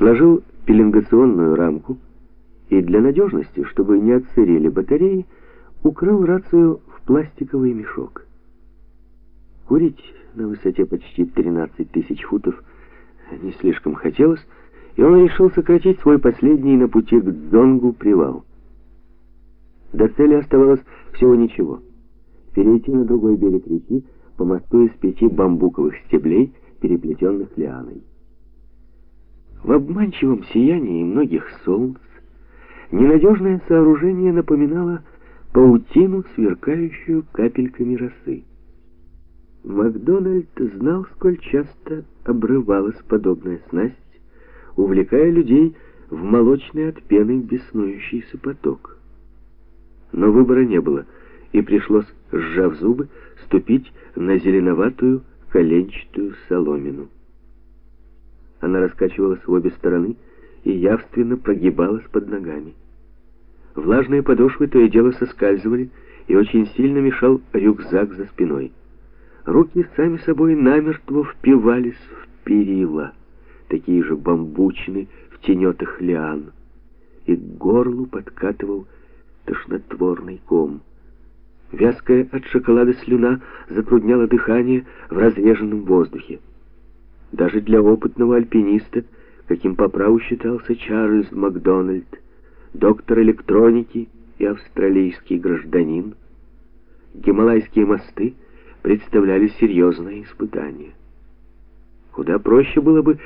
сложил пеленгационную рамку и для надежности, чтобы не отсырели батареи, укрыл рацию в пластиковый мешок. Курить на высоте почти 13 тысяч футов не слишком хотелось, и он решил сократить свой последний на пути к Дзонгу привал. До цели оставалось всего ничего. Перейти на другой берег реки по мосту из пяти бамбуковых стеблей, переплетенных лианой. В обманчивом сиянии многих солнц ненадежное сооружение напоминало паутину, сверкающую капельками росы. Макдональд знал, сколь часто обрывалась подобная снасть, увлекая людей в молочный от пены беснующийся поток. Но выбора не было, и пришлось, сжав зубы, ступить на зеленоватую коленчатую соломину. Она раскачивалась в обе стороны и явственно прогибалась под ногами. Влажные подошвы то и дело соскальзывали, и очень сильно мешал рюкзак за спиной. Руки сами собой намертво впивались в перила, такие же бамбучные в тенетах лиан, и к горлу подкатывал тошнотворный ком. Вязкая от шоколада слюна затрудняла дыхание в разреженном воздухе. Даже для опытного альпиниста, каким по праву считался Чарльз Макдональд, доктор электроники и австралийский гражданин, гималайские мосты представляли серьезное испытание. Куда проще было бы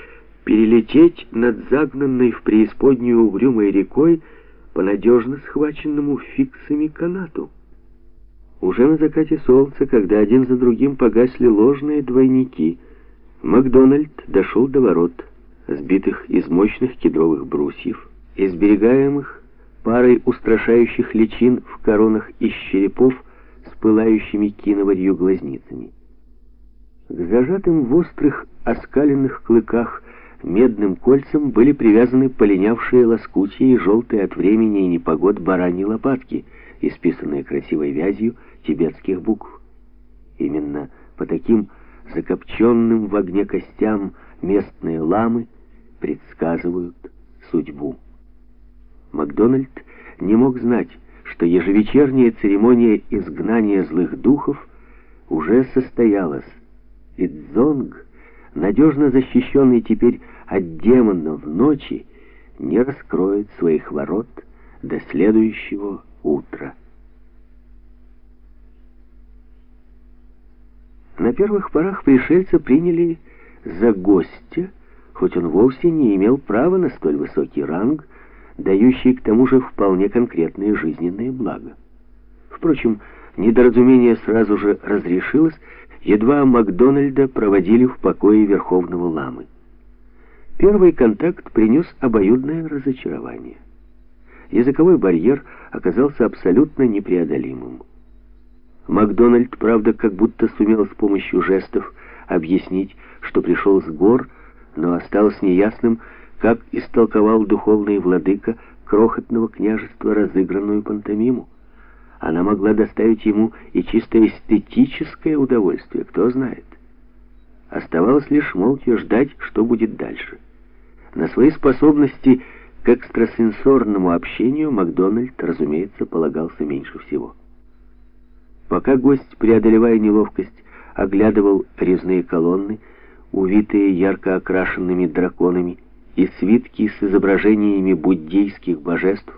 перелететь над загнанной в преисподнюю угрюмой рекой по надежно схваченному фиксами канату. Уже на закате солнца, когда один за другим погасли ложные двойники, Макдональд дошел до ворот, сбитых из мощных кедровых брусьев, изберегаемых парой устрашающих личин в коронах из черепов с пылающими киноварью глазницами. К зажатым в острых оскаленных клыках медным кольцам были привязаны полинявшие лоскутья и желтые от времени и непогод бараньи лопатки, исписанные красивой вязью тибетских букв. Именно по таким закопченным в огне костям местные ламы предсказывают судьбу. Макдональд не мог знать, что ежевечерняя церемония изгнания злых духов уже состоялась, и Дзонг, надежно защищенный теперь от демонов ночи, не раскроет своих ворот до следующего утра. На первых порах пришельца приняли за гостя, хоть он вовсе не имел права на столь высокий ранг, дающий к тому же вполне конкретные жизненные блага. Впрочем, недоразумение сразу же разрешилось, едва Макдональда проводили в покое Верховного Ламы. Первый контакт принес обоюдное разочарование. Языковой барьер оказался абсолютно непреодолимым. Макдональд, правда, как будто сумел с помощью жестов объяснить, что пришел с гор, но осталось неясным, как истолковал духовный владыка крохотного княжества разыгранную пантомиму. Она могла доставить ему и чисто эстетическое удовольствие, кто знает. Оставалось лишь молча ждать, что будет дальше. На свои способности к экстрасенсорному общению Макдональд, разумеется, полагался меньше всего. Пока гость, преодолевая неловкость, оглядывал резные колонны, увитые ярко окрашенными драконами, и свитки с изображениями буддийских божеств,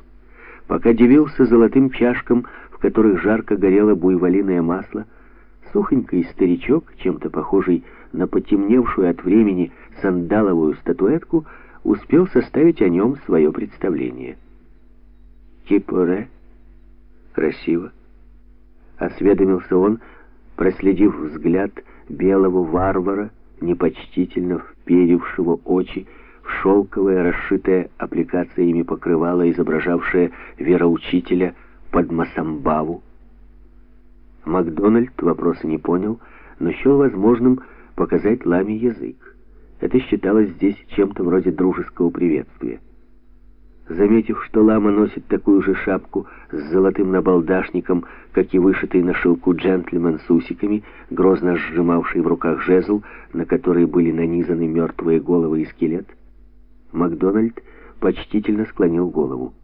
пока дивился золотым чашкам, в которых жарко горело буйволиное масло, сухонький старичок, чем-то похожий на потемневшую от времени сандаловую статуэтку, успел составить о нем свое представление. «Кипоре? Красиво!» — осведомился он, проследив взгляд белого варвара, непочтительно вперившего очи в шелковое, расшитое аппликациями покрывало, изображавшее вероучителя под Масамбаву. Макдональд вопроса не понял, но счел возможным показать Ламе язык. Это считалось здесь чем-то вроде дружеского приветствия. Заметив, что лама носит такую же шапку с золотым набалдашником, как и вышитый на шелку джентльмен с усиками, грозно сжимавший в руках жезл, на который были нанизаны мертвые головы и скелет, Макдональд почтительно склонил голову.